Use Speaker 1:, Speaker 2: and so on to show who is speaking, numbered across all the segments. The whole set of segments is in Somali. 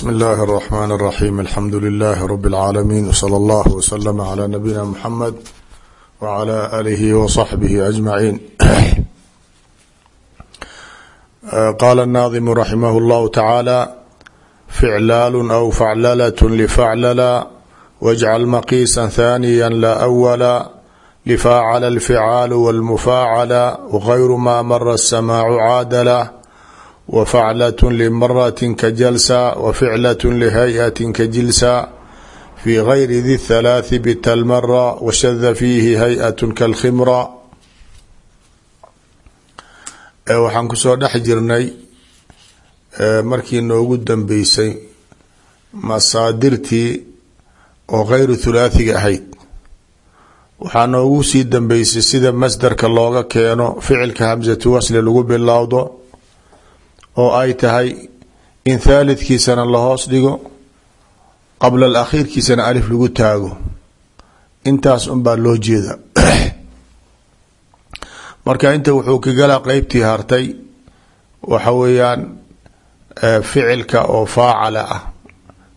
Speaker 1: bsm اllahi الرحmn الرaxيm alxamdu لlh rb العaalamiin wslى اllah wslm عlى nabiyina mxamed wعlى alihi wصaxbih aجmaciin qala الnaadimu raximah اllahu taعaalى ficlaal aw faclalaة lfaclala wاjcal maqiisa ثaniya la أwla lfaacla اlficaalu wاlmufaacala wغayru ma mara الsamaacu caadala wfaclaة lmaraة kajalsa wficlaة lhay-aة kajilsa fi gayri di thalaaثi bitalmara washada fiihi hay-aة kalkhimra waxaan kusoo dhex jirnay markii noogu dambeysay masaadirtii oo gayru thulaathiga ahayd waxaa noogu sii dambeysay sida masdarka looga keeno ficilka hamsatu wasli lagu bilowdo oo ay tahay in thaalidkiisana lahoos dhigo qabla alakhiirkiisana alif lagu taago. Intaas unbaa loo jeeda marka inta wuxuu ka galaa qeybtii hartay waxa weeyaan ficilka oo faacala ah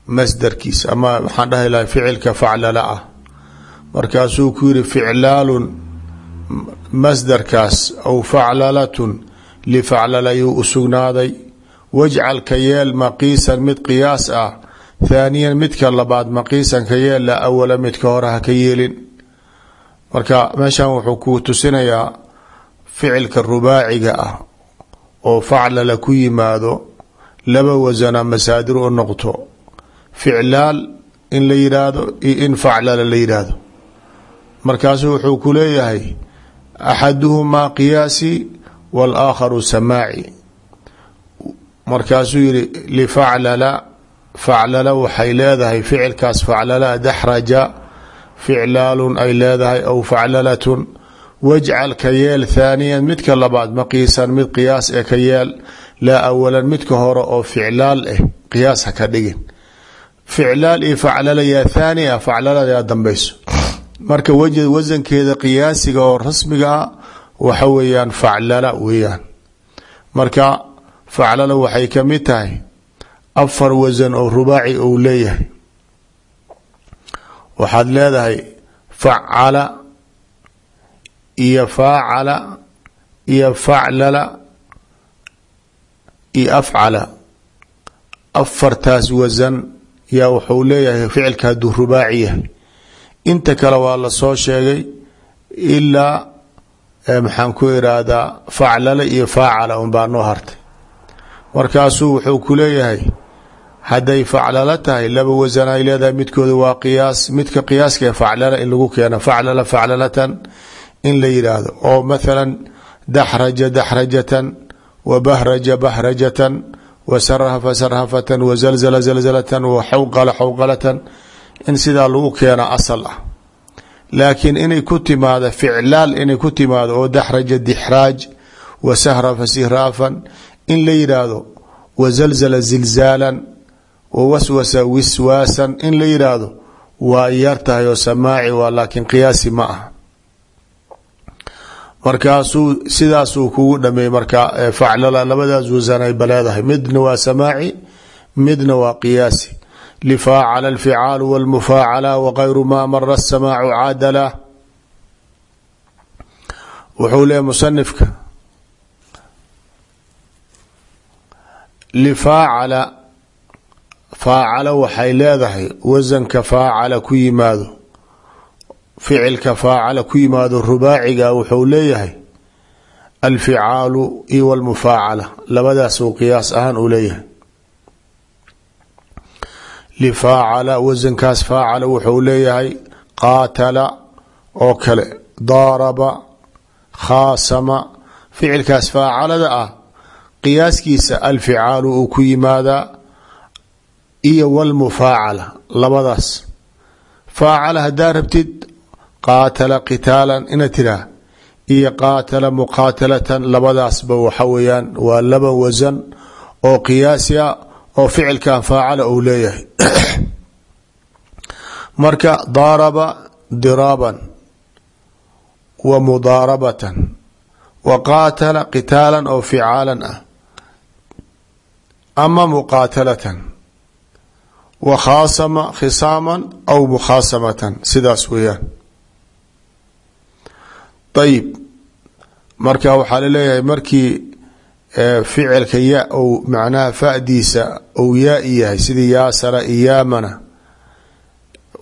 Speaker 1: masdarkiisa ama waxaan dhahi lahay ficilka faclala ah. Markaasuu ku yiri ficlaalun masdarkaas aw faclalatun lifaclalayuu u sugnaaday wajcal yeel maqiisan mid qiyaas ah thaaniyan midka labaad maqiisan ka yeel la awala midka hore ha ka yeelin marka meeshan wuxuu ku tusinayaa ficilka rubaaciga ah oo faclala ku yimaado laba wasana masaadir u noqto ficlaal in la yidhaahdo iyo in faclala la yidhaahdo markaasu wuxuu ku leeyahay axaduhumaa qiyaasi wاlaakharu samaaci markaasuu yihi lifaclala faclala waxay leedahay ficilkaas faclala daxraja ficlaalun ay leedahay aw faclalatun wajcal ka yeel thaaniyan midka labaad maqiisan mid qiyaas e ka yeel laa awalan midka hore oo ficlaal ah qiyaas ha ka dhigin ficlaal iyo faclala yaa thaani faclalada yaa marka wasankeeda qiyaasiga oo rasmiga waxa weeyaan faclala weeyaan. Marka faclala waxay ka mid tahay afar wasan oo rubaaci ou leeyahay. Waxaad leedahay facala iyo faacala iyo faclala iyo afcala. Afartaas wasan yaa wuxuu leeyahay ficilka hadduu rubaaci yahay. Inta kale waa la soo sheegay ilaa maxaan ku iraahdaa faclala iyo faacala un baa noo hartay. Markaasuu wuxuu ku leeyahay hadday faclala tahay laba wasan ay leedahay midkooda waa qiyaas midka qiyaaska faclala in lagu keeno faclala faclalatan in la yidhaahdo oo mathala daxraja daxrajatan wa bahraja bahrajatan wa sarhafa sarhafatan wa zalzala zalzalatan wa xawqala xawqalatan in sidaa lagu keena asal ah laakiin inay ku timaado ficlaal inay ku timaado oo daxraja dixraaj wa sahrafa sihraafan in la yidhaahdo wa zalzala zilzaalan wa waswasa wiswaasan in la yidhaahdo waa yar tahay oo samaaci waa ah markaasuu sidaasuu kugu dhameeyey marka faclala labadaas wasanay baleedahay. Midna waa samaaci midna waa qiyaasi lfaacala alficaalu wاlmufaacala wagayru ma mara asamaacu caadala wuxuu leeya musanifka lifaacala faacala waxay leedahay wasanka faacala ku yimaado ficilka faacala ku yimaado rubaaciga wuxuu leeyahay alficaalu iyo wاlmufaacala labadaasuu qiyaas ahaan uu leeyahay lifaacala wasankaas faacala wuxuu leeyahay qaatala oo kale daaraba khaasama ficilkaas faacalada ah qiyaaskiisa alficaalu uu ku yimaadaa iyo wlmufaacala labadaas faacala haddaa rabtid qaatala qitaalan ina tiraa iyo qaatala muqaatalatan labadaasba waxa weeyaan waa laba wasan oo qiyaasi oo ficilkan faacala uu leeyahay. Marka daaraba diraaban wa mudaarabatan wa qaatala qitaalan oo ficaalan ah ama muqaatalatan wa khaasama khisaaman aw mukhaasamatan sidaas weeyaan. Ayib marka waxaa la leeyahay markii ficilka ya ou macnaha fadiisa ou yaai yahay sidii yaasara iyaamana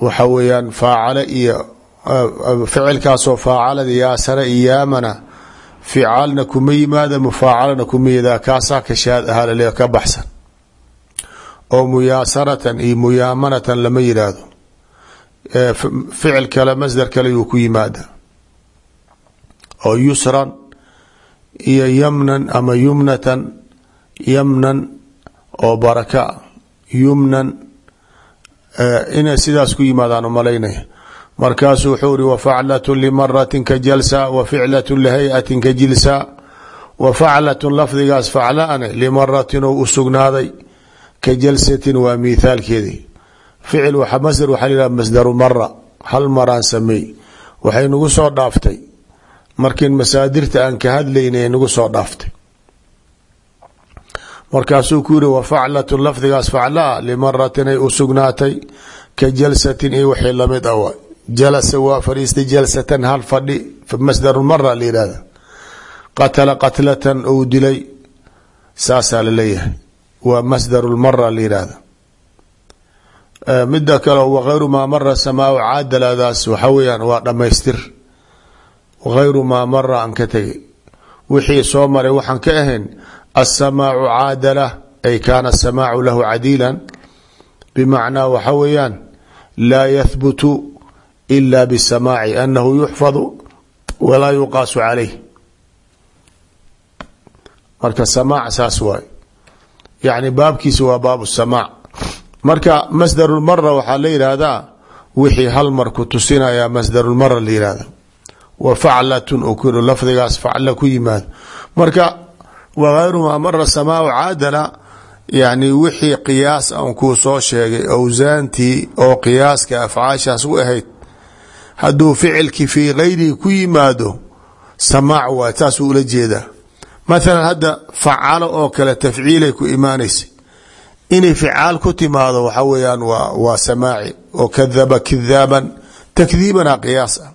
Speaker 1: waxa weeyaan faacale iyo ficilkaasoo faacalada yaasara iyaamana ficaalna kuma yimaada mufaacalana kuma yimaada kaasaa ka shaad ahaa la leeyahay ka baxsan. Oo muyaasaratan iyo muyaamanatan lama yidhaahdo ficil kale masdar kale yuu ku yimaada oo yusran iyo yamnan ama yumnatan yamnan oo baraka yumnan inay sidaas ku yimaadaan u malaynaya markaasuu wuxuu ri wafaclatu limaratin ka jalsa wa ficlatu lihay-atin ka jilsa wa faclatun lafdigaas faclaane limaratin oo u sugnaaday ka jalsatin waa mithaalkeedii ficil masdar waxaa la yihah masdaru mara hal maraan sameey waxay nagu soo dhaaftay markiin masaadirta aan ka hadlaynay nagu soo dhaaftay. Markaasuu ku yiri wafaclatu lafdigaas faclaa limaratin ay u ka jalsatin iyo wixii la mid ah waay jalasa waa fadhiistay jalsatan hal fadhi masdaru mara la yihahda qatala qatlatan ou dilay saasaa la leeyahay waa masdaru lmara la yihahda mida kale wagayru maa mara samaau caadaladaas waxa weyaan waa dhamaystir wagayru maa mara aan ka tegay wixii soo maray waxaan ka ahayn asamaacu caadala ay kaana asamaacu lahu cadiilan bimacnaa waxa weeyaan laa yahbutu ila bisamaaci anahu yuxfadu walaa yuqaasu calayh marka samaac saas waay yacni baabkiisa waa baabu samaac marka masdarulmara waxaa la yidhaahdaa wixii hal mar ku wa faclatun ku lafdigaas facla ku yimaado marka wagayru maa mara samaau caadala yani wixii qiyaas aan kuu soo sheegay awsaantii oo qiyaaska afcaashaas u ahayd hadduu ficilkii fii gayrihi ku yimaado samaac waay saasuu ula jeedaa. Mathalan hadda oo kale tafciilay ku imaanaysa. Inay ficaal ku timaado waxa weeyaan waa waa samaaci oo kadaba kidaaban takdiibana qiyaas ah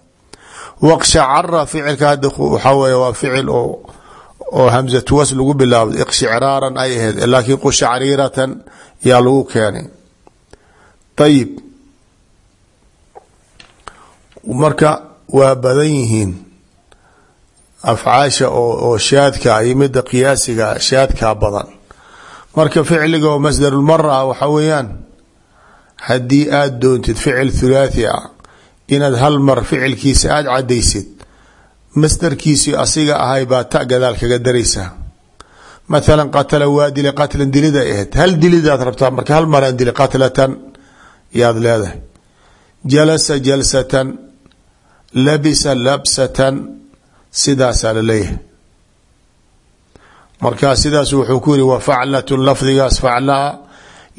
Speaker 1: waqshacara ficilka hadda waxaa weeye waa ficil oo hamsatu was lagu bilaabdo iqshicraaran ay ahayd laakiin qushacriiratan yaa lagu keenay. Ayib marka waa badan yihiin afcaasha oo shaadka iyo mida qiyaasiga shaadkaa badan. Marka ficliga oo masdarulmara ah waxa weeyaan haddii aada doontid ficil thulaathi ah inaad hal mar ficilkiisa aada cadaysid masdarkiisii asiga ahay baa ta gadaal kaga daraysaa mathalan qatala waa dili qatlan dilida ahayd hal dilidaad rabtaa marka hal maraan dili qatlatan yaad leedahay. Jalasa jalsatan labisa labsatan sidaasaa la leeyahay markaa sidaas wuxuu ku yiri wa faclatun lafdigaas faclaa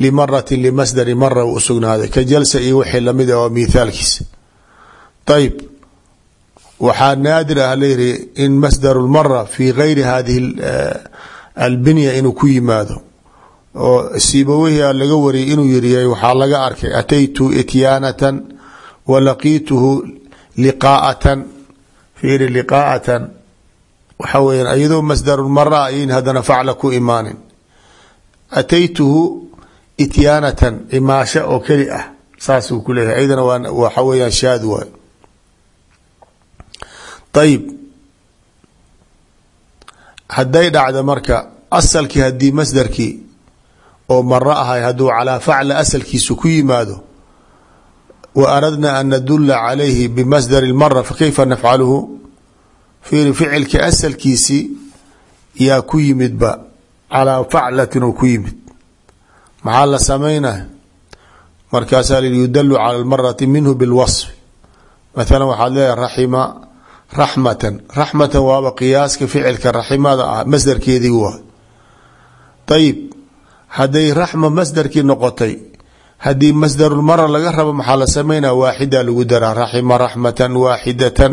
Speaker 1: limaratin limasdari mara u usugnaaday. Ka jalsa iyo wixii la mid ah oo mithaalkiisa ayib waxaa naadir ah layihi in masdaru lmara fi gayri hadihi albinya inuu ku yimaado oo siibawihia laga wariyay inuu yiriy waxaa laga arkay ataytu ityaanatan wa laqiituhu liqaatan fiiri liqaatan waxa weya iyadoo masdarulmara ayn haddana facla ku imaanin ataytuhu ityaanatan imaasho oo ayib hadday dhacdo marka asalkii haddii masdarkii oo maro ahay hadduu calaa facla asalkiisu ku yimaado wa aradna an nadula calayhi bimasdari mara fakayfa nafcaluhu? Fiiri ficilka asalkiisii yaa ku yimidba calaa faclatin oo ku yimid. Maxaa la samaynaya markaasaa li yudalu cala lmarati minhu bilwasfi. Mathala waxaad leedahay raxima raxmatan. Raxmatan waaba qiyaaska ficilka raximada ah masdarkeedii waa ayib hadday raxma masdarkii noqotay haddii masdarulmara laga rabo maxaa la sameynaya waaxida lagu daraa. Raxima raxmatan waaxidatan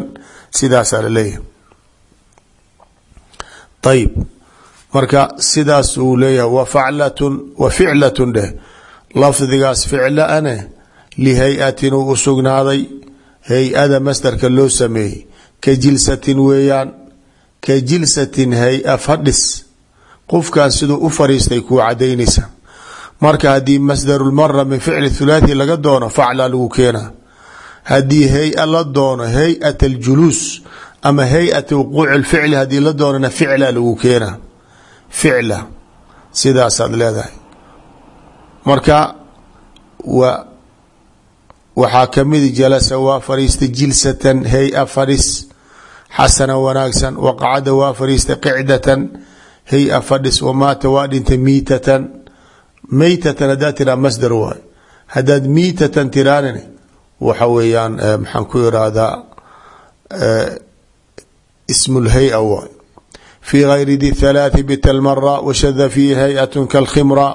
Speaker 1: sidaasaa la leeyahay ayib marka sidaas uu leeyahay wa faclatun wa ficlatun dheh. Lafdigaas ficla ane lihay-atin uu u sugnaaday hay'ada masdarka loo sameeyey ka jilsatin weeyaan ka jilsatin hay'a fadhis qofkan siduu u fariistay kuu cadaynaysa marka haddii masdarulmara min ficli thulaathi laga doono facla lagu keenaa. Haddii hay'a la doono hay'at aljuluus ama hay'at wuquuci lficli haddii la doonana ficla lagu keenaa. Ficla. Sidaasaad leedahay. Marka wa waxaa kamidi jalasa waa fariistay jilsatan hay'a fadhis xasana wanaagsan waqacada waa fariistay qicdatan hay'a fadhis wamaata waa dhintay miitatan meytatan haddaad tiraa masdar waay haddaad miitatan tiraanin waxa weeyaan maxaan ku irahdaa ismu lhay-a waay fi gayri di thalaathi bitalmara washada fiihi hay'at kalkhimra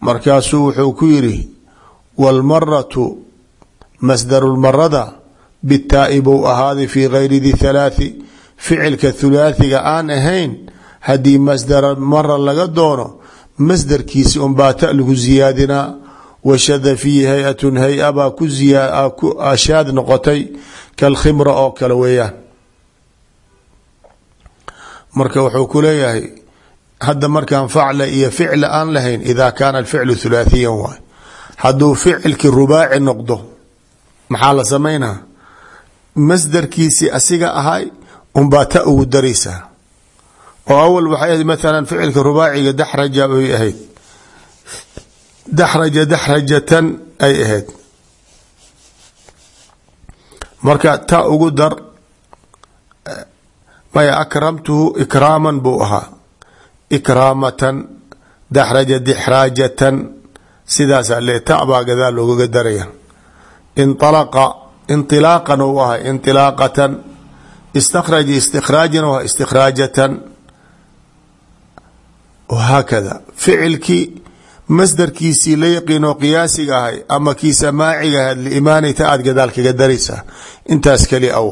Speaker 1: markaasuu wuxuu ku yiri wاlmaratu masdaru lmarada bitaa'i bou ahaaday fi gayri di thalaathi ficilka thulaathiga aan ahayn haddii masdara mara laga doono masdarkiisi unbaa ta lagu ziyaadinaa washada fiihi hay'atun hay'a baa ku ashaad noqotay kalkhimra oo kale weeyaan marka wuxuu ku leeyahay hadda markaan facla iyo ficla aan lahayn ida kaana alficlu thulaathiyan waay hadduu masdarkiisi asiga ahay unbaa ta ugu daraysaa oo awal waxay ahayd maalan ficilka rubaaciga daxraja ay ahayd. Daxraja daxrajatan ay ahayd. Marka ta ugu dar maya akramtuhu ikraaman buu ahaa. Ikraamatan daxraja dixraajatan sidaasaa le ta baa gadaal loogaga daraya. Inalaqa inilaaqan u ahay inilaaqatan istakraja istikraajan u ahay istikraajatan haakada ficilkii masdarkiisii la yaqiinoo qiyaasiga ahay ama kii samaaciga ahayd liimaanay ta aad gadaal kaga daraysaa intaas keli aw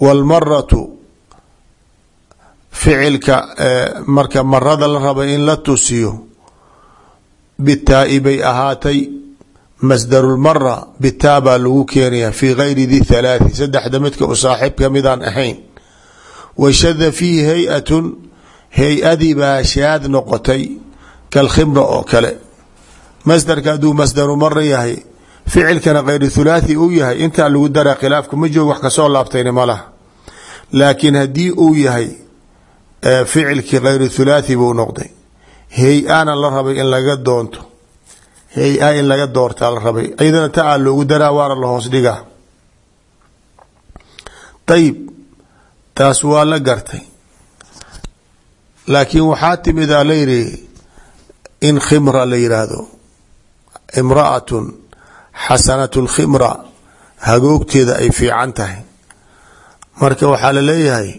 Speaker 1: wاlmaratu ficilka marka marada la raba in la tusiyo bitaa'i ahaatay masdarulmara bitaa baa lagu keenaya fi gayri di thalaathi saddexda midka u saaxiibka midaan ahayn. Washada fiihi hay'atun hay'adii baa shaad noqotay kalkhimra oo kale. Masdarka hadduu masdaru mara yahay ficilkana kayru thulaathi uu yahay intaa lagu dara khilaafka ma joogo wax ka soo laabtayna ma laha. Laakiin haddii uu yahay ficilkii kayru thulaathi buu noqday. Hay'ana la rabay in laga doonto hay'a in laga doortaa la rabay. Iyadana ta aa loogu daraa waana la hoos dhigaa. Ayib taas waa la gartay. Laakiin waxaa la yidhi in khimra la yidhaahdo imra'atun xasanatu lkhimra hagoogteeda ay fiican tahay. Marka waxaa la leeyahay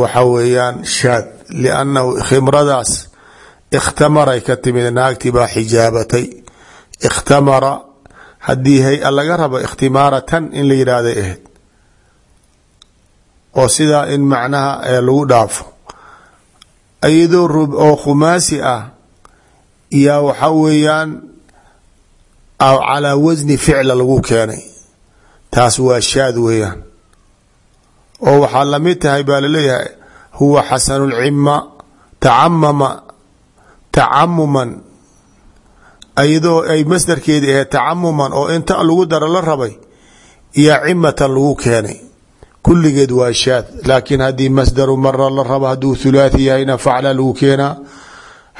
Speaker 1: waxa weeyaan shaad. Liannahu khimradaas ikhtamaray ka timid naagtii baa xijaabatay. ikhtamara haddii hay'a laga rabo ikhtimaaratan in la yidhaahday ahayd oo sidaa in macnaha lagu dhaafo. Iyadoo rub oo khumaasi ah yaa waxa weeyaan calaa wasni ficla lagu keenay. Taas waa shaad weeyaan. oo waxaa la mid tahay baa la leeyahay huwa xasanu lcima tacamama tacamuman iyadoo ay masdarkeedi ahayd tacamuman oo inta lagu daro la rabay iyo cimatan lagu keenay. Kulligeed waa shaad laakiin haddii masdaru mara la rabo hadduu thulaathi yahayna facla lagu keenaa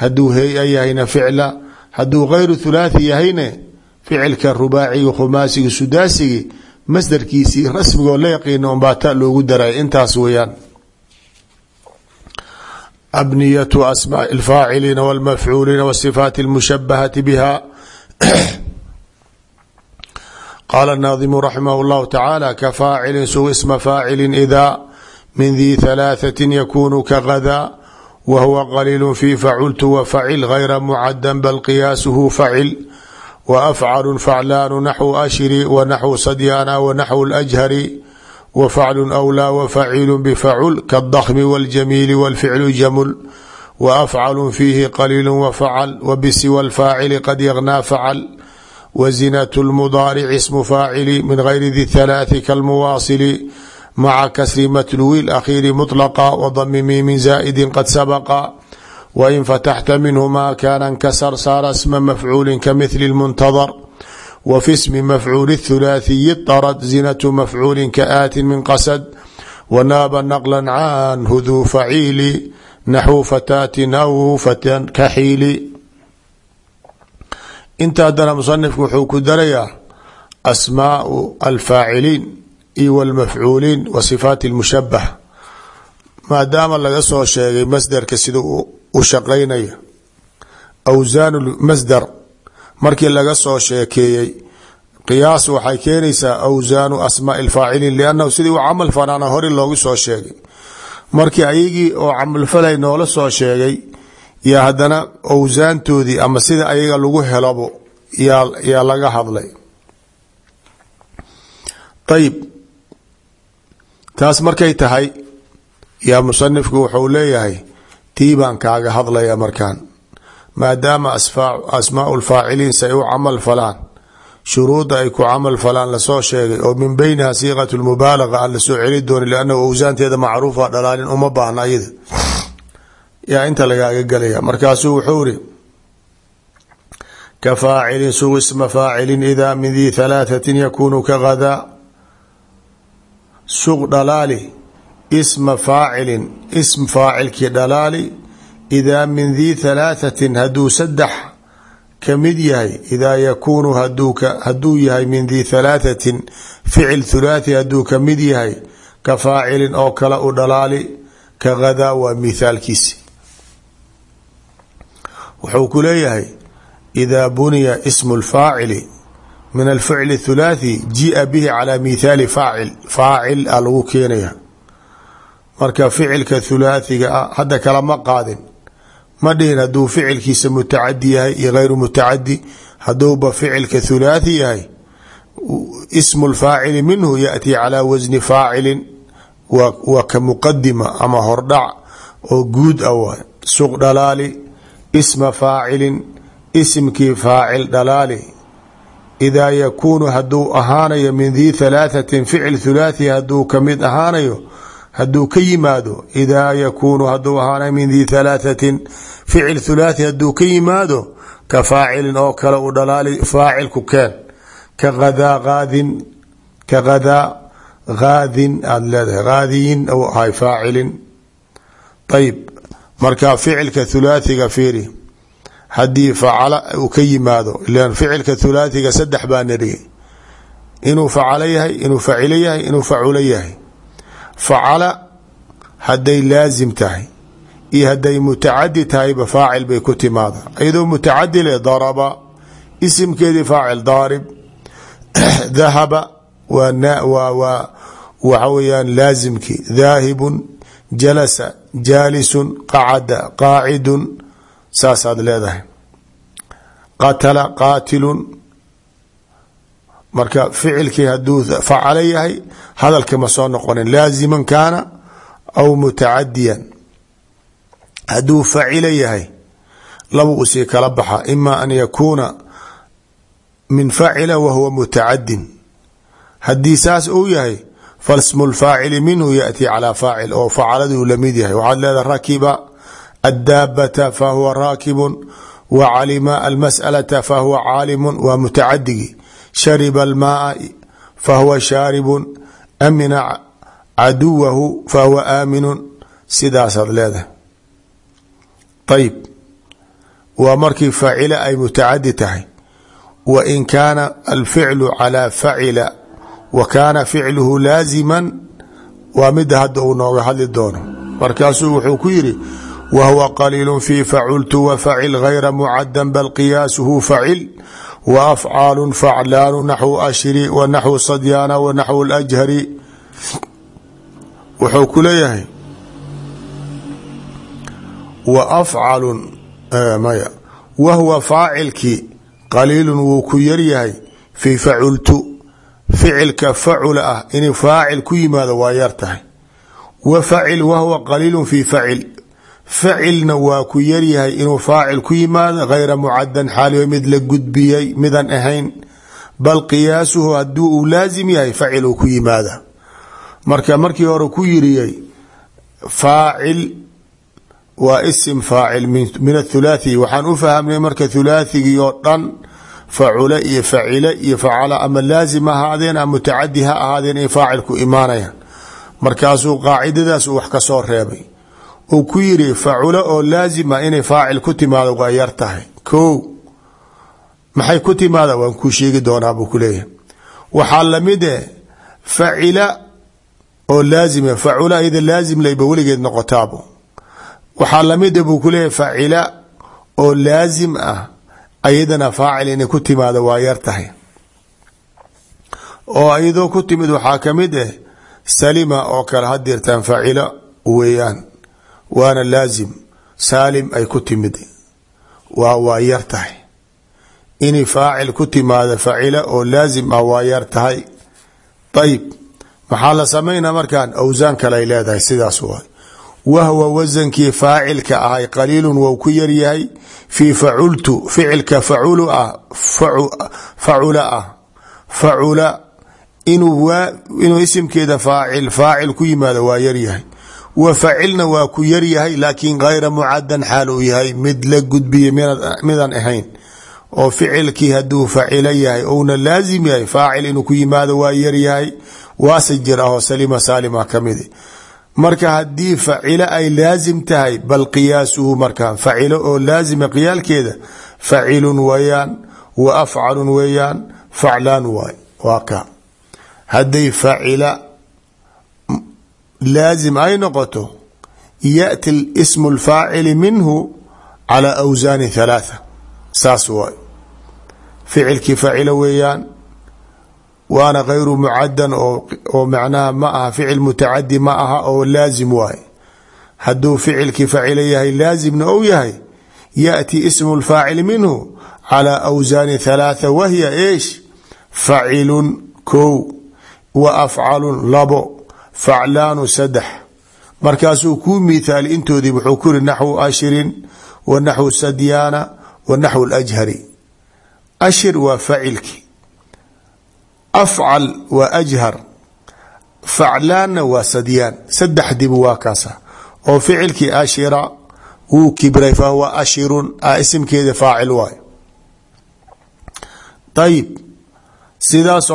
Speaker 1: hadduu hay'a yahayna ficla hadduu gayru thulaathi yahayne ficilka rubaaciga khumaasiga sudaasigi masdarkiisii rasmigoo la yaqiina unbaa ta loogu daray. Intaas weeyaan abniyatu asmaa اlfaaciliina wاlmafcuuliina wasifaati اlmushabahati biha qaala الnaadimu raximah اllahu tacaala kafaacilin sug isma faacilin ida min di halaaثati yakunu kagadaa wa huwa qaliil fi facultu wafacil gayra mucadan bal qiyaasuhu facil وأfcl faclaan naxو ashri wnaxو sadyana wnaxو اlأjhari wfacl أwlى wfaciil bfacul kaالضkm wاljamiil wاlficl jamul wa afcalu fiihi qaliilu wafacal wa bisiwa alfaacili qad yagnaa facal wa zinatu lmudaarici ismu faacili min gayri di thalaathi kalmuwaasili maca kasri matluwi lakhiiri mطlaqa wadami miimin zaa'idi qad sabaqa wain fataxta minhu ma kaana nkasar saara sma mafcuuli kamithli اlmuntadar w fi smi mafcuul اthulaathiyi darad zinatu mafcuulin kaaatin min qasad. Wanaaba naqla canhu duu faciili naxwu fataatin aw fatan kaxiili inta hadana musanifku wuxuu ku darayaa asmaau alfaaciliin iyo wlmafcuuliin wa sifaati اlmushabah maadaama laga soo sheegay masderka sida u shaqaynaya. Awsaan masder markii laga soo sheekeeyey. Qiyaas waxay keenaysaa awsaanu asmaai اlfaaciliin liannahu sidii u camal fanaana hori loogu soo sheegay. Markii ayagii oo camalfalay noola soo sheegay yaa haddana awsaantoodii ama sida ayaga lagu helabo yaa laga hadlay. Ayib taas markay tahay yaa musanifku wuxuu leeyahay tii baan kaaga hadlaya markaan maadaama asmaau lfaaciliin say u camal falaan. Shuruudda ay ku camal falaan la soo sheegay oo min beyniha siiqat lmubaalaga aan la soo celi doonin liannahu awsaanteeda macruufa dhalaalin uma baahna ayada. Yaa inta lagaaga gelaya markaasuu wuxuu iri ka faacilin suq isma faacilin idaa min dii halaathatin yakuunu ka hadaa suq dhalaali isma faacilin ism faacilkii dhalaali idaa min dii halaathatin hadduu saddex ka mid yahay idaa yakuunu hadduu yahay min dii halaathatin ficil thulaathi hadduu ka mid yahay ka faacilin oo kale u dhalaali ka hadaa waa mithaalkiisi wuxuu ku leeyahay idaa buniya ismu lfaacili min alficli thulaathi jia bihi calaa mithaali faacil faacil lagu keenaya marka ficilka thulaathiga ah kalama qaadin ma dhihin hadduu ficilkiisa mutacadi yahay iyo gayru mutacadi hadduuba ficilka thulaathi yahay ismu lfaacili minhu yaأtii calaa wasni faacilin waa ka muqadima ama hordhac oo guud a waay suq dhalaali isma faacilin isimkii faacil dhalaali. Idaa yakuunu hadduu ahaanayo min dii thalaaثatin ficil thulaathi hadduu ka mid ahaanayo hadduu ka yimaado idaa yakuunu hadduu ahaanayo min dii thalaaثatin ficil thulaathi hadduu ka yimaado ka faacilin oo kale u dhalaali faacilku keen. Ka hadaa aadin ka hadaa haadin aada leedahay haadiyin ou ahay faacilin. Ayb marka ficilka thulaathiga fiiri haddii facala uu ka yimaado ilan ficilka thulaathiga yahay facala hadday laasim tahay iyo hadday mutacadi tahayba faacil bay ku timaada iyadoo mutacadi leh daraba isimkeedii faacil daarib dahaba waa waxa weyaan laasimkii daahibun jalasa jaalisun qacada qaacidun saasaad leedahay. Qatala qaatilun marka ficilkii haduu facalo yahay hadalka ma soo noqonin. Laaziman kaana aw mutacadiyan hadduu facilo yahay laba u sii kala baxa. Ima an yakuuna min facila wa mutacadin. Haddii saas uu yahay falsmu lfaacili minhu yaأti calى faacil. Oo facaladuu la mid yahay. Waxaad leedahay rakiba addaabata fahuwa raakibun wa calima almas'alata fahuwa caalimun waa mutacadigii shariba almaaa fahuwa shaaribun amina caduwahu fahuwa aaminun. Sidaasaad leedahay. Ayib waa markii faacila ay mutacadi tahay. Wa in kaana alficlu calaa facila wa kaana ficluhu laazima waa mida hadda uu nooga hadli doono. Markaasuu wuxuu ku yiri wa huwa qaliilu fi facultu wafacil gayra mucadan bal qiyaasuhu facil wa afcaalu faclaanu naxwu ashri wa naxwu sadyaana wa naxwu lajhari wuxuu ku leeyahay wa afcalun maya wa huwa faacilkii qaliilun wuu ku yaryahay fii facultu ficilka facula ah inuu faacil ku yimaado waa yar tahay wa facil wa huwa qaliilu fi facil facilna waa ku yaryahay inuu faacil ku yimaado gayra mucadan xaaliyo mid la gudbiyey midan ahayn. Bal qiyaasuhu haduu uu laasim yahay facil uu ku yimaada. Marka markii hore ku yiriyey faacil waa isim faacil min athulaathi waxaan u fahamnay marka thulaathigii oo dhan facula iyo facile iyo facala ama reebay uu ku yiri facula oo laazima inay faacil ku timaado waa yar tahay. Ko maxay ku timaada? Waan kuu sheegi doonaa buu ku leeyahay. Waxaa la mid e facila oo laazima facula iyada laazim layba weligeed noqotaabo waxaa la mid buu ku leeyahay facila oo laazim ah ayadana faacil inay ku timaado waa yar tahay. Oo iyadoo ku timid waxaa ka mid ah salima oo kale hadirtaan facila weeyaan waana laazim saalim ay ku timid. Waa waa yar tahay. Inay faacil ku timaado facila oo laazim ah waa yar tahay. Ayib maxaa la samaynaa markaan? Awsaan kale ay leedahay sidaas waay. Wahwa wasankii faacilka ahay qaliilun wou ku yaryahay fii facultu ficilka faculu ah facula ah facula inuu isimkeeda faacil faacil ku yimaado waa yaryahay wa facilna waa ku yaryahay laakiin gayra mucadan xaal uu yahay mid la gudbiya midaan ahayn. Oo ficilkii haduu facilo yahay ouna laazim yahay faacil inuu ku yimaado waa yaryahay waase jir ahoo salima saalima ka mid marka haddii facilo ay laazim tahay bal qiyaasuhu markaa facilo oo laazima qiyaalkeeda facilun wayaan wa afcalun weeyaan faclaan laazim ay noqoto yaأti ismu اlfaacili minhu calى awsaani ثalaثة saas waay ficilkii facilo weeyaan waana gayru mucadan oo macnaha ma aha ficil mutacadi ma aha oo laazim waay hadduu ficilkii facilo yahay laazimna ou yahay yaأti ismu اlfaacili minhu calى awsaani ثalaثة wahya eesh facilun kow wa afcalun labo faclaanu saddex markaasuu kuu mithaali intoodii wuxuu ku yiri naxwu ashrin wa naxwu sadyaana wa naxwu lajhari ashir waa facilki afcal waa ajhar. Faclaanna waa sadyaan. Saddexdiibu waa kaasa. Oo ficilkii ashira wuu kibray fahuwa ashirun a isimkeeda faacil waay ayib sidaas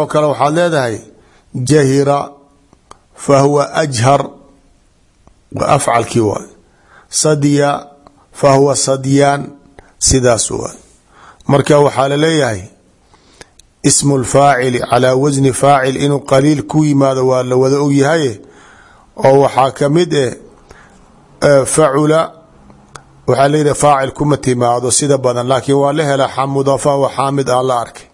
Speaker 1: fahuwa ajhar afcalkii waay. Sadya fahuwa sadyaan sidaas waay. Marka waxaa la leeyahay ismu lfaacili calaa wasni faacil inuu qaliil ku yimaado waa la wada ogyahay oo waxaa ka mid eh facula waxaa layihi faacil kuma timaado sida badan laakiin waa la hela mudafa wa xaamid ah la arkay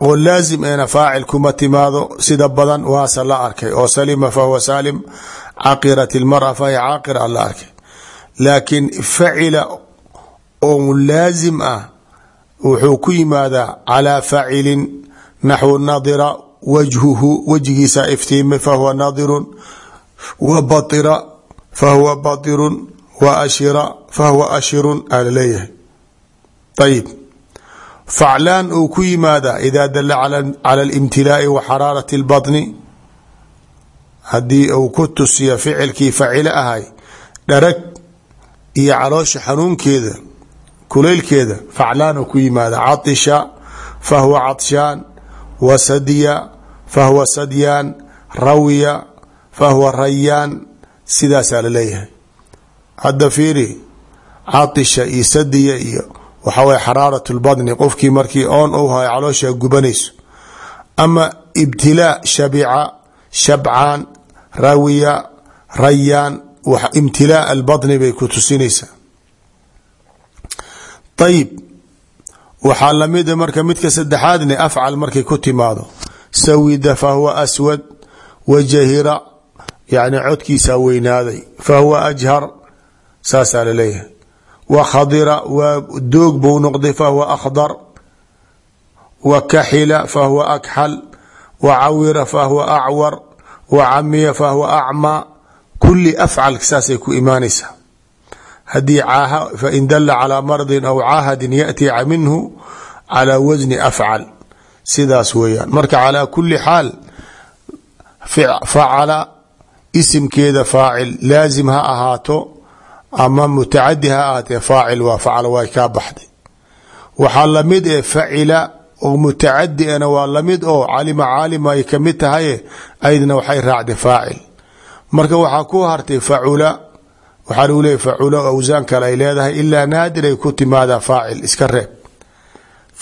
Speaker 1: oo laazim eena faacil kuma timaado. Sida badan waase la arkay oo salima fahuwa saalim caqirat ilmara fahiya caaqir a la arkay. Laakiin facila oo laazim ah wuxuu ku yimaadaa calaa facilin naxwu nadira wajhuhu wejgiisa iftiimay fahuwa nadirun wa batira fahuwa batirun wa ashira fahuwa ashirun aa la leeyahay faclaan uu ku yimaada idaa dala cala alimtilaai wa xaraarati اlbaطni haddii uu ku tusiyo ficilkii facilo ahay dharag iyo caloosha xanuunkeeda kulaylkeeda faclaan uu ku yimaada caisha fahwa cadshaan wasadya fahwa sadyaan rawya fahwa rayaan sidaasaa la leeyahay hadda fiiri caisha iyo sadya iyo waxaa way xaraarat lbadni qofkii markii oon u hay caloosha gubanayso. Ama ibtilaa shabica shabcaan rawiya rayaan imtilaa albadni bay ku tusinaysaa. Ayib waxaa lamida marka midka saddexaadni afcal markay ku timaado. Sawida fahuwa aswad wa jahira yani codkiisaa weynaaday. Fahuwa ajhar saasaa la leeyahay wa khadira waa doog buu noqday fahuwa akhdar. Wa kaxila fahuwa akxal wa cawira fahuwa acwar. Wa camiya fahuwa acmaa kuli afcal saasay ku imaanaysaa. Haddii fain dala calaa mardin aw caahadin yaأti minhu calى wasni afcal. Sidaas weeyaan. Marka calaa kuli xaal facala isimkeeda faacil laazim ha ahaato ama mutacadi ha ahaatee faacil waa facla waa kaa baxday. Waxaa la mid e facila oo mutacadi ana waa la mid oo calima caalima ay ka mid tahaye aydna waxay raacday faacil. Marka waxaa ku hartay facula waxaa lagu leeyay facula awsaan kale ay leedahay ilaa naadir ay ku timaadaa faacil iska reeb.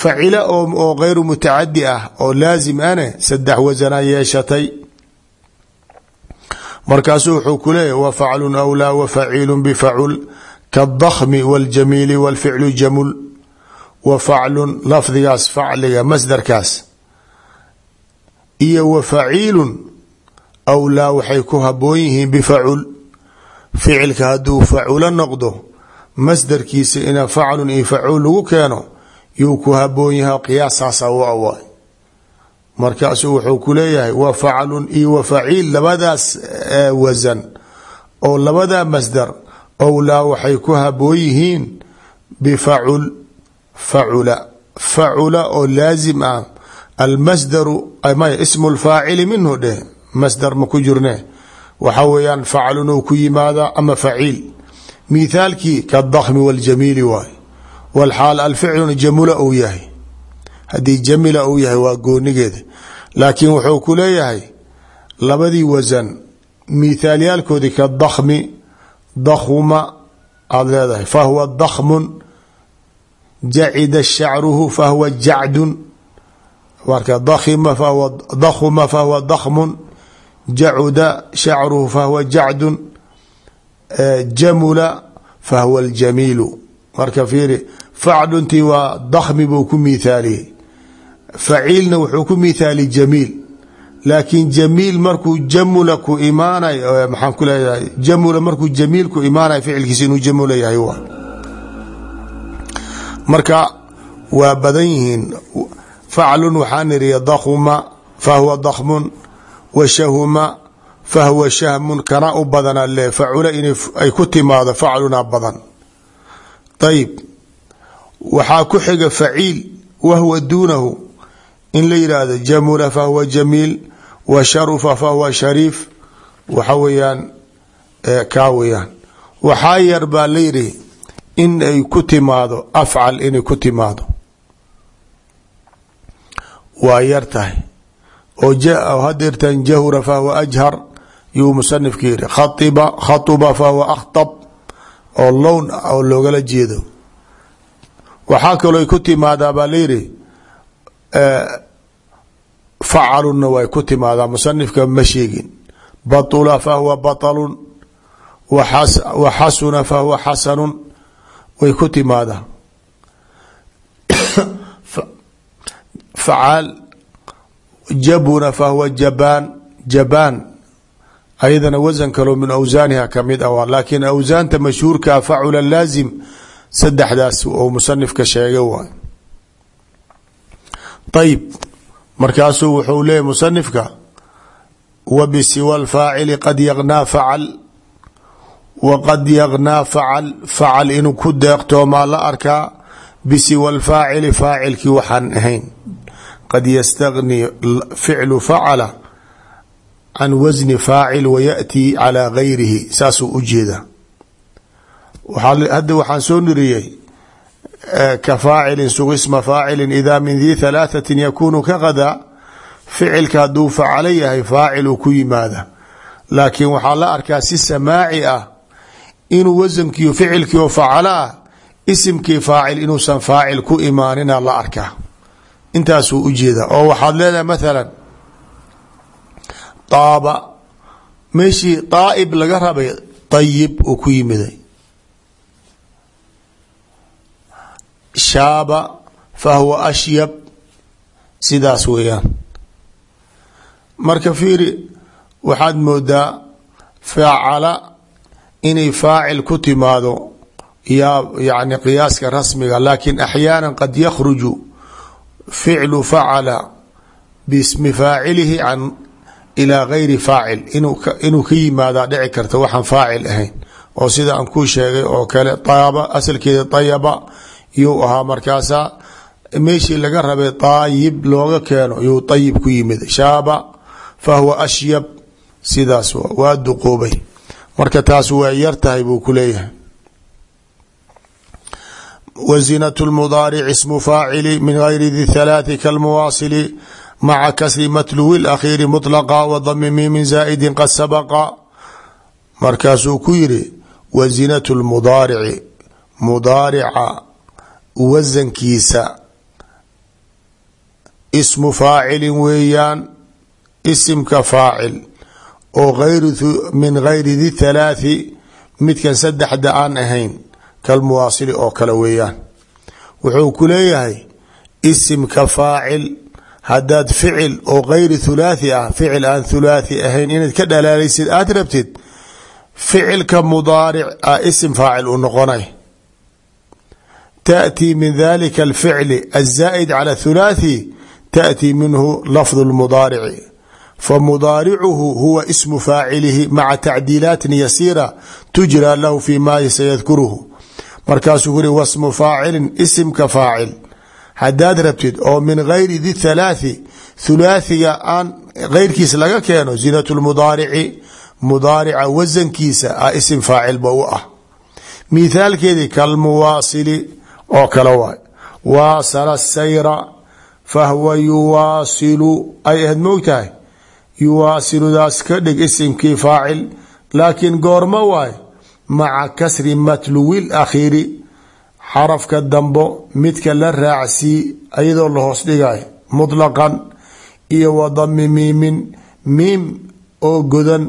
Speaker 1: Facila oo gayru mutacadi ah oo laazim ane saddex wasanaa yeeshatay markaasuu wuxuu ku leeyahy wa faclu awlaa wa faciilu bifacul kaadakmi waاljamiili wاlficlu jamul. Wa faclun lafdigaas facliga masdarkaas. Iyo wa faciilun awlaa waxay ku haboon yihiin bifacul. Ficilka hadduu faculo noqdo masdarkiisa ina faclun iyo facuul lagu keeno yuu ku haboon yahay qiyaasaasa u markaasuu wuxuu ku leeyahay wa faclun iyo wa faciil labadaas wasan oo labada masdar owlaa waxay ku haboon yihiin bifacul facula facula oo laazim ah. Almasdaru maya ismu lfaacili minhu dheh masdar ma ku jirne waxa weeyaan faclun ou ku yimaada ama faciil. Mithaalkii kadakmi waljamiili waay. Walxaal alficlun jamula ou yahay haddii jamila uu yahay waa goonigeeda. Laakiin wuxuu ku leeyahay labadii wasan mithaalyaalkoodii kadakmi dakhuma aada leedahay. Fahuwa dakmun jacida shacruhu fahuwa jacdun. Marka dakhima fahuwa dakhuma fahuwa dakhmun jacuda shacruhu fahuwa jacdun. Jamula fahuwa aljamiilu. Marka fiiri facluntii waa dakhmi buu ku mithaaliyey faciilna wuxuu ku mithaali jamiil. Laakiin jamiil markuu jamula ku imaanay maxaan ku leeyahay jamula markuu jamiil ku imaanay ficilkiisa inuu jamula yahay wa marka waa badan yihiin. Faclun waxaa niriya dakhuma fahuwa dakhmun wa shahuma fahuwa shahmun. Kana u badana le facula in ay ku timaado facluna badan. Ayib waxaa ku xiga faciil wahwa duunahu in la yidhaahdo jamula fahuwa jamiil wa sharufa fahuwa shariif waxa weeyaan kaa weyaan waxaa yar baa la yidhi in ay ku timaado afcal inay ku timaado. Waa yar tahay. Oo hadeertan jahura fahuwa ajhar yuu musanifka yihi khaiba khatuba fahuwa akhtab oo lown oo loogala jeedo. Waxaa kaloo ay ku timaadaa baa layidhi facalunna way ku timaadaa musanifka ma sheegin batula fahuwa baطalun wa xasuna fahuwa xasanun way ku timaadaa facaal jabuna fahuwa jabaan jabaan ayadana wasan kaloo min awsaaniha ka mid ah laakiin awsaanta mashhuurkaa facula laazim saddexdaas oo musanifka sheegay waay ayib markaasuu wuxuu leeyahy musanifka wa bisiwa lfaacili qad yaqnaa facal wa qad yaqnaa facal facal inuu ku deeqtoomaa la arkaa bisiwa lfaacili faacilkii waxaan ahayn. Qad yastagni ficlu facala can wasni faacil wayaأtii calaa gayrihi saasuu u jeedaa. Hadda waxaan soo niriyey ka faacilin sug isma faacilin idaa min dii halaaثatin yakunu ka qadaa ficilka hadduu facalo yahay faacil uu ku yimaada laakiin waxaa la arkaa si samaaci ah inuu wasankiiyo ficilkii oo facalo ah isimkii faacil inuusan faacil ku imaanina la arkaa intaasuu u jeedaa oo waxaad leedahay mathalan taaba meeshii daaib laga rabay ayib uu ku yimiday shaaba fahuwa ashyab sidaas weeyaan. Marka fiiri waxaad moodaa faacala inay faacil ku timaado yaa yani qiyaaska rasmiga laakin axyaana qad yakhruju ficlu facala bismi faacilihi can ilaa gayri faacil. Inuu ka yimaadaa dhici karta waxaan faacil ahayn. Oo sida aan kuu sheegay oo kale taaba asalkeeda tayaba yuu ahaa markaasaa meeshii laga rabay taayib looga keeno yuu tayib ku yimid. Shaaba fa huwa ashyab sidaas waa duquubay. Marka taas waa yar tahay buu ku leeyahay. Wazinat lmudaaric ismu faacili min gayri di halaathi kalmuwaasili maca kasri matluwi lakhiiri mطlaqa wa dami mimin zaa'idin qad sabaqa. Markaasuu ku yiri wazinat wasankiisa ismu faacilin weeyaan isimka faacil oo min gayri di thalaathi midkan saddexda aan ahayn kalmuwaasili oo kale weeyaan. Wuxuu ku leeyahay isimka faacil haddaad ficil oo gayri thulaathi ah ficil aan thulaathi ahayn inaad ka dhalaalaysid aada rabtid ficilka mudaaric ah isim faacil u noqonay taأtii min dalika alficli aلzaa'id calى thulaathi taأtii minhu lafظ اlmudaarici famudaaricuhu huwa ismu faacilihi maca tacdiilaatin yasiira tujraa lahu fi ma sayadkuruhu markaasuu uri wasmu faacilin isimka faacil haddaad rabtid oo min gayri di thalaathi thulaathiga aan geyrkiis laga keeno zinat lmudaarici mudaarica wasankiisa ah isim faacilba u ah mithaalkeedii kalmuwaasili oo kale waay. Waasala sayra fahwa yuwaasilu ay ahayd moogtahay yuwaasiludaas ka dhig isimkii faacil laakiin goormo waay. Maca kasri matluwi lakhiiri xarafka dambo midka la raacsii ayadoo la hoos dhigay mutlaqan iyo wa dami miimin miim oo godan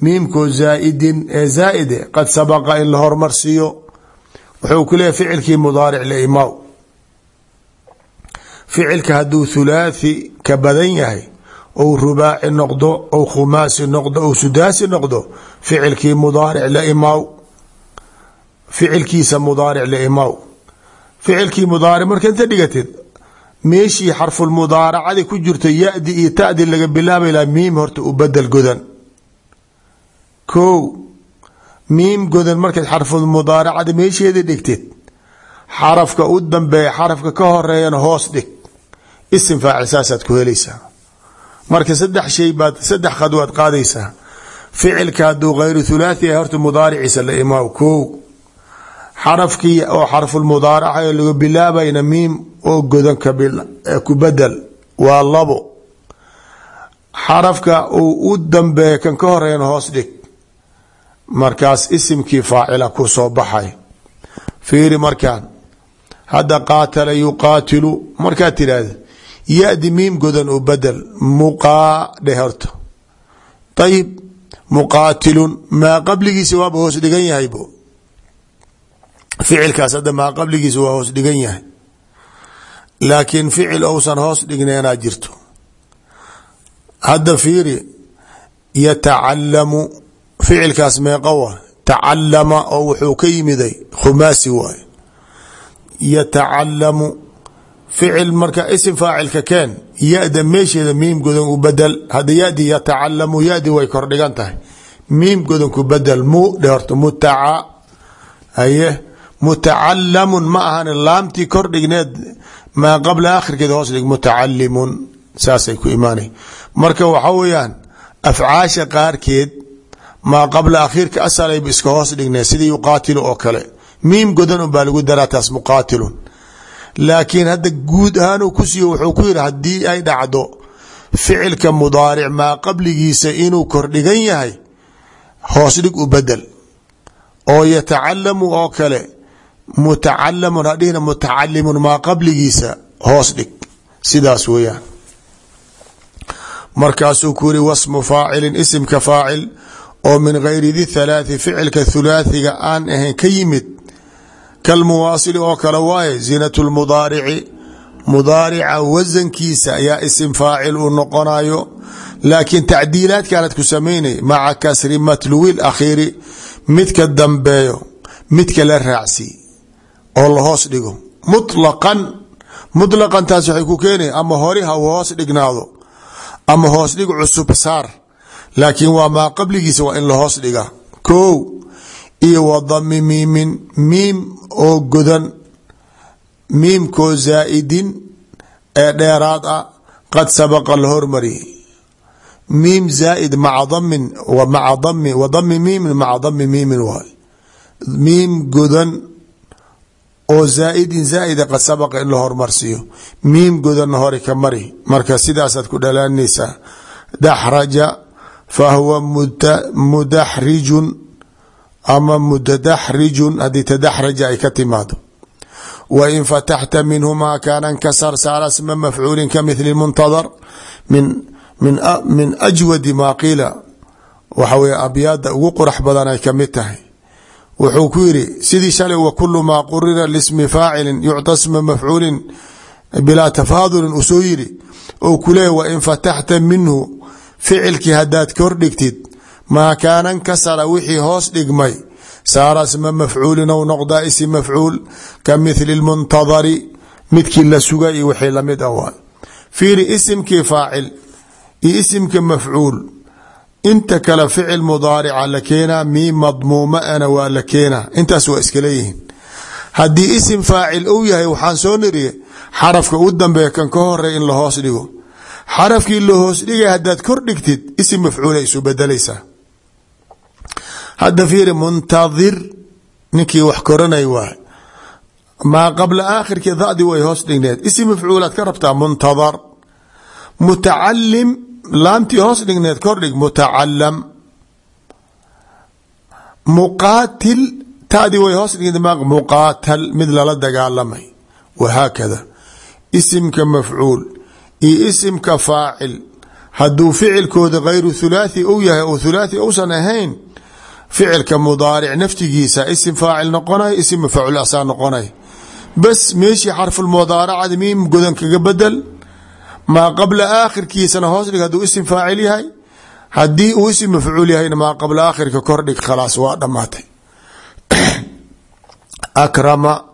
Speaker 1: miimkoo zaaidin ee zaaide qad sabaqa in la hormarsiiyo wuxuu ku leeyahy ficilkii mudaaric limaw ficilka hadduu thulaathi ka badan yahay ou rubaaci noqdo ou khumaasi noqdo ou sudaasi noqdo ficilkii mudaaric limaw ficilkiisa mudaaric limaw ficilkii mudaaric marka inta dhigatid meeshii xarfulmudaaracadi ku jirto yadi iyo tadi laga bilaabi laha miim horta u badel godan miim godan markaad xarfulmudaaracadi meesheeda dhigtid. Xarafka u dambeeya xarafka ka horeeyana hoos dhig. Isim faacil saasaad ku helaysaa. Marka saddex shay baad saddex khadwaad qaadaysaa. Ficilka hadduu hayru thulaathi ah horta mudaariciisa la imaaw ko xarafkii oo xarfulmudaaraca laga bilaabayna miim oo godan ku bedel waa labo. Xarafka uu u dambeeya kan ka horeeyana hoos markaas isimkii faacila ku soo baxay. Fiiri markaan hadda qaatala yuqaatilu markaad tidhaahda ya-di miim godan u bedel muqaa dhe horta. Ayib muqaatilun maa qabligiisa waaba hoos dhigan yahaybo ficilkaas hadda maa qabligiisa waa hoos dhigan yahay. Laakiin ficil ousan hoos dhigneenaa jirto. Hadda fiiri yatacalamu ficilkaas meeqa wa oo wuxuu ka yimiday khumaasi waay. Yatacalamu ficil marka isim faacilka keen ya-da meesheeda miim godan u bedel. Hadda yadi yatacalamu yadi way kordhigan tahay. Miim godan ku bedel mu dhe horta mutaca haye mutacalamun ma ahan laamtii kordhigneed maa qabla akhirkeeda hoos dhig mutacalimun saasay ku imaanay. Marka waxa weeyaan afcaasha qaarkeed maa qabla akhiirka asalayba iska hoos dhignee sidii yuqaatilu oo kale. Miim godan un baa lagu daraa taas muqaatilun. Laakiin hadda guud ahaan uu ku siiyo wuxuu ku yihi haddii ay dhacdo ficilka mudaaric maa qabligiisa inuu kordhigan yahay hoos dhig u bedel oo yatacalamu oo kale mutacalamun hadhihna mutacalimun maa qabligiisa hoos dhig. Sidaas weeyaan. Markaasuu ku yiri wasmu faacilin isimka faacil oo min gayri di thalaathi ficilka thulaathiga aan ahayn ka yimid kalmuwaasili oo kale waaye zinatu lmudaarici mudaarica wasankiisa ayaa isim faacil uu noqonayo laakiin tacdiilaadkaanad ku samaynay maca kasri matluwi lakhiiri midka dambeeyo midka la raacsi oo la hoos dhigo. Mutlaqan mutlaqan taas waxay ku keenaya ama hori ha hoos dhignaado ama hoos dhig cusub saar laakiin waa maa qabligiisa waa in la hoos dhiga ko iyo wa dami miimin miim oo godan miimkoo zaa'idin ee dheeraad ah qad sabaqa la hormariyay miim zaaid maca damin maa dami wa dami miimin maca dami miimin waay. Miim godan oo zaaidin zaaida qad sabaqa in la hormarsiiyo. Miim godanna hore ka mari. Marka ku dhalaanaysaa. Daxraja fa huwa mudaxrijun ama mutadaxrijun haddii tadaxraja ay ka timaado wain fataxta minhu maa kaana nkasar saara sma mafcuulin ka mithli muntadar min ajwadi maa qiila waxa weye abyaada ugu qurax badan ay ka mid tahay wuxuu ku yiri sidii shalay wakulu maa qurira lismi faacilin yucta sma mafcuulin bilaa tafaadulin uu soo yiri ou ku leeya wain fataxta minhu ficilkii haddaad kordhigtid maa kaana nkasara wixii hoos dhigmay saara sma mafcuulin noqdaa isim mafcuul ka mithli lmuntadari midkii la sugay iyo wixii la mid ah waay fiiri isimkii faacil iyo isimka mafcuul inta kale ficil mudaarica la keenaa mii madmuuma ana waa la keenaa. Intaas waa iska leeyihiin. Haddii isim faacil uu yahay waxaan soo niriye xarafka u dambeeya kan ka horey in la hoos dhigo xarafkii la hoos dhigay haddaad kor dhigtid isim mafcuulay isu bedelaysaa hadda fiiri muntadir ninkii wax koranay waay maa qabla aakhirkii dadi way hoos dhigneed. Isim mafcuulaad ka rabtaa muntadar. Mutacalim laamtii hoos dhigneed kordhig mutacalam muqaatil tadii way hoos dhigneed muqaatal mid lala dagaalamay. Wahaakada isimka mafcuul iyo isimka faacil. Hadduu ficilkooda hayru thulaathi u yahay oo thulaathi uusan ahayn ficilka mudaaric naftigiisa isim faacil noqonay isim mafcuul asaa noqonay. Bas meeshii xarfulmudaaracada miim godan kaga bedel maa qabla aakhirkiisana hoos dhig haduu isim faacil yahay haddii uu isim mafcuul yahayna maa qabla aakhirka kordhig khalaas waa dhammaatay. Akrama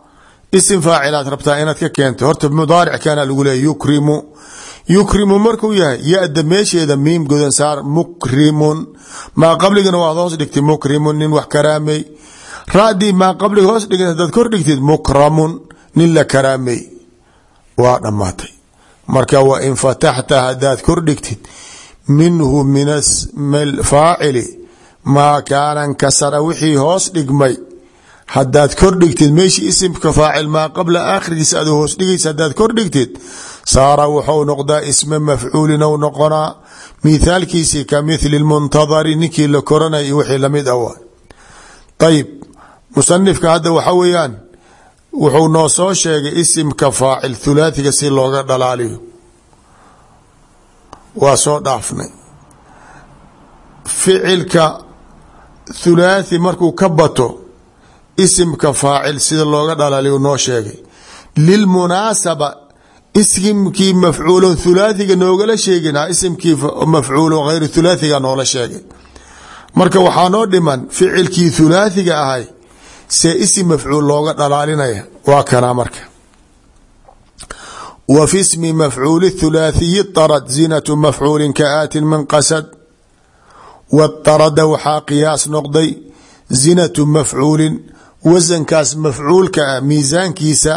Speaker 1: isim faacilaad rabtaa inaad ka keento. Horta mudaaric kaana lagu leeya yukrimu. Yukrimu markuu yahay ya-da meesheeda miim godan saar mukrimun. Maa qabligana waad hoos dhigtay mukrimun nin wax karaamey radii maa qabliga hoos dhig hadaad kor dhigtid mukramun nin la karaamey waa dhammaatay. Marka wa in fataxta hadaad kor dhigtid minhu min faacili maa kaana nkasara wixii hoos dhigmay hadaad kor dhigtid meeshii isimka faacil maa qabla aakhirkiisa ad hoos dhigaysa hadaad kor dhigtid saara wuxuu noqdaa isma mafcuulin ou noqonaa mithaalkiisii ka mithli muntadari ninkii la koranay wixii la mid ah ayib musanifka hadda waxa weeyaan wuxuu noo soo sheegay isimka faacil thulaathiga si looga dhalaaliyo. Waa soo dhaafnay. Ficilka thulaathi markuu ka bato isimka faacil sida looga dhalaaliyo noo sheegay. Lilmunaasaba isimkii mafcuulon thulaathiga noogala sheegin isimkii mafcuulo hayru thulaathiga noola sheegay marka waxaa noo dhiman ficilkii thulaathiga ahay see isim mafcuul looga dhalaalinaya. Waa kanaa marka. Wa fi smi mafcuuli thulaathiyi darad zinatu mafcuulin ka aatin min qasad wadarada waxaa qiyaas noqday zinatu mafcuulin wasankaas mafcuulka ah miisaankiisa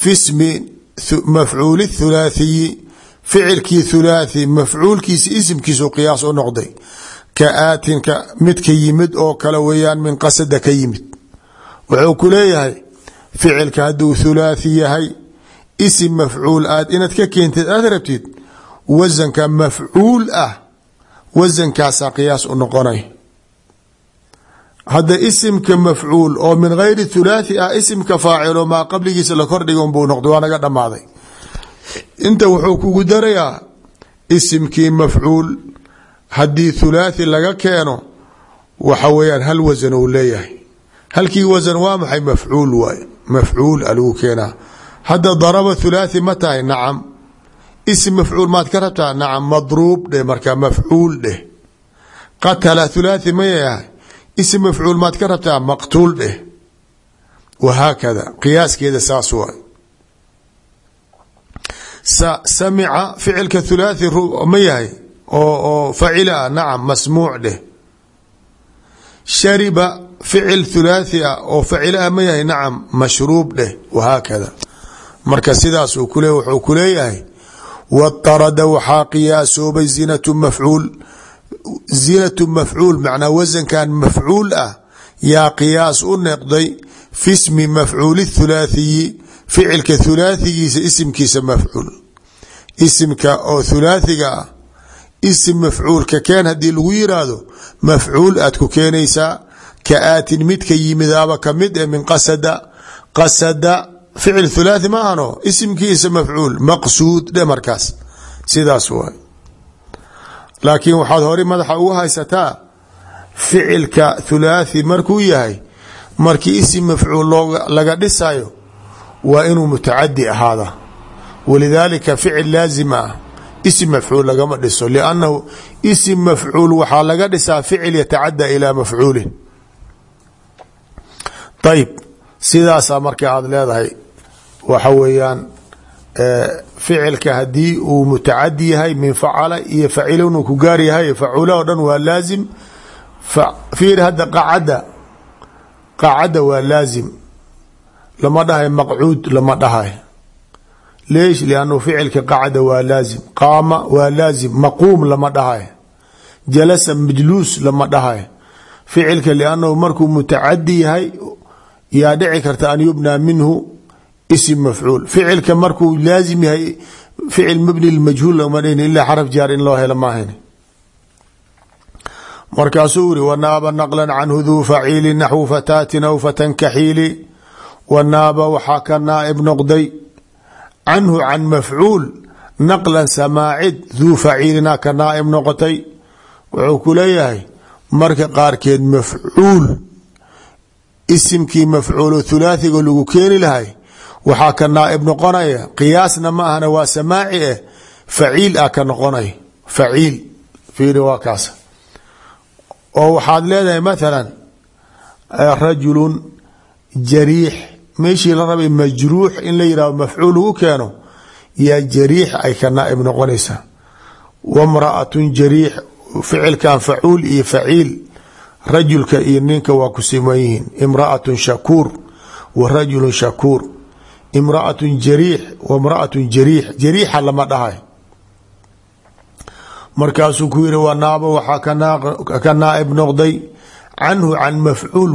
Speaker 1: fi smi mafcuuli thulaathiyi ficilkii thulaathi mafcuulkiisa isimkiisu qiyaas u noqday. Ka aatinka midka yimid oo kale weeyaan min qasada ka yimid. Wuxuu ku leeyahay ficilka hadduu thulaathi yahay isim mafcuul aad inaad ka keentid aad rabtid wasanka mafcuul ah wasankaasaa qiyaas u noqonay hadda isimka mafcuul oo min gayri thulaathi ah isimka faacilo maa qabligiisa la kordhiga unbuu noqday waa naga dhammaaday. Inta wuxuu kugu darayaa isimkii mafcuul haddii thulaathi laga keeno waxa weeyaan hal wasan uu leeyahay. Halkii wasan waa maxay? Mafcuul waay mafcuul alagu keenaa. Hadda daraba thulaathi ma nacam. Isim mafcuul maad ka rabtaa nacam madruub dheh markaa mafcuul dheh. Qatala yahay isim mafcuul maad ka rabtaa maqtuul dheh wahaakada qiyaaskeeda saas waay samica ficilka thulaathi ma yahay oo facila ah nacam masmuuc dheh shariba ficil thulaathi ah oo facila ah ma yahay nacam mashruub dheh wahaakada marka sidaas uu kule wuxuu ku leeyahay watarada waxaa qiyaasoobay zinatu mafcuul zinatu mafcuul macnaa wasankan mafcuul ah yaa qiyaas u neqday fi smi mafcuuli thulaathiyi ficilka thulaathigiisa isimkiisa mafcuul isimka oo thulaathiga ah isim mafcuulka keen haddii lagu yiraahdo mafcuul aad ku keenaysaa ka aatin midka yimidaaba ka mid e min qasada qasada ficil thulaathi ma ahno isimkiisa mafcuul maqsuud dhe markaas laakiin waxaad hore madaxa ugu haysataa ficilka thulaathi markuu yahay markii isim mafcuul laga dhisayo waa inuu mutacadi ahaada. Walidaalika ficil laazim ah isim mafcuul lagama dhiso liannahu isim mafcuul waxaa laga dhisaa ficil yatacada ilaa mafcuulin. Ayib sidaasaa marka aada leedahay waxa weeyaan ficilka haddii uu mutacadi yahay min facala iyo facilun uu ku gaar yahay facula o dhan waa laazim. Fiir hadda qacada qacada waa laazim. Lama dhahay maqcuud lama dhahay. Leesh liannu ficilka qacda waa laazim. Qaama waa laazim. Maquum lama dhahay. Jalasa majluus lama dhahay. Ficilka liannahu markuu mutacadi yahay yaa dhici karta an yubnaa minhu isim mafcuul. Ficilka markuu laazim yahay ficil mabni majhuul lama dhin ilaa xaraf jaar in loo helo maahan markaasuu yiri wanaaba naqla canhu duu faciili naxwu fataatin aw fatan kaxiili wanaaba waxaa ka naaib noqday canhu can mafcuul naqlan samaacid duu faciilina ka naaib noqotay. Wuxuu ku leeyahay marka qaarkeed mafcuul isimkii mafcuulo thulaathiga lagu keeni waxaa ka naaib noqonaya qiyaasna ma ahna waa samaaci eh faciil ah noqonay faciil fiiri waa oo waxaad leedahay mathalan rajulun jariix meeshii la rabay majruux in la yihahdo mafcuul lagu keeno yaa jariix ay ka naaib noqonaysaa wamraatun jariix ficilkan facuul iyo faciil rajulka iyo ninka waa ku siman imraatun shakuur wa rajulun shakuur imraatun jariix wamraatun jariix. Jariixa lama dhahay. Markaasuu ku yihi wanaaba waxaa ka naaib noqday canhu can mafcuul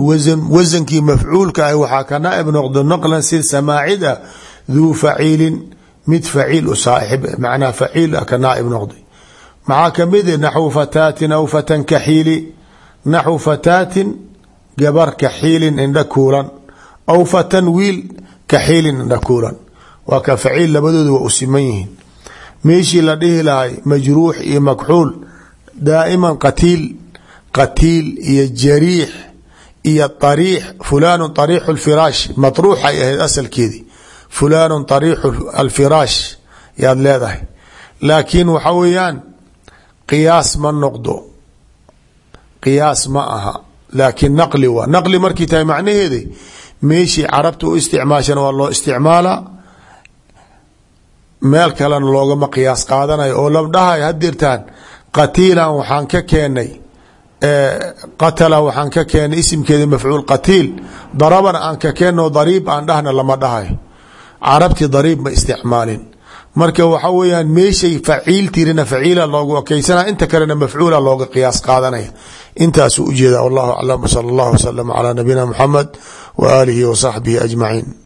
Speaker 1: wasankii mafcuulka ah waxaa ka naaib noqdo naqlan si samaacid ah duu faciilin mid faciil u saaxib macnaa faciil ah ka naaib noqday. Maxaa ka mid eh naxwu fataatin aw fatan kaxiili naxwu fataatin gabar kaxiilin indha aw fatan wiil indha kuulan waa ka faciil labadooda waa u siman yihiin. Meeshii la dhihi lahay majruux iyo makxuul daa'iman qatiil qatiil iyo jariix iyo ariix fulaanu ariixu lfiraash matruuxay ahayd asalkeedii. Fulaanu ariixu alfiraash yaad leedahay. Laakiin waxa weeyaan qiyaas ma noqdo. Qiyaas ma aha. Laakiin naqli waa naqli markii tahay macnaheedi meeshii carabta u isticmaashana waa loo isticmaalaa meel kalena loogama qiyaas qaadanayo oo la dhahay hadirtaan qatiilan waxaan ka keenay qatala waxaan ka keenay isimkeeda mafcuul qatiil. Darabana aan ka keenno dariib aan dhahna lama dhahay. Carabti dariib ma isticmaalin marka waxa weyaan meeshay faciil tirina faciila loogu ekeysana inta kalena mafcuula looga qiyaas qaadanaya. Intaasuu ujeeda wallahu aclam sal allahu waslama calaa nabiyina muxamed wa aalihi wa saxbihi ajmaciin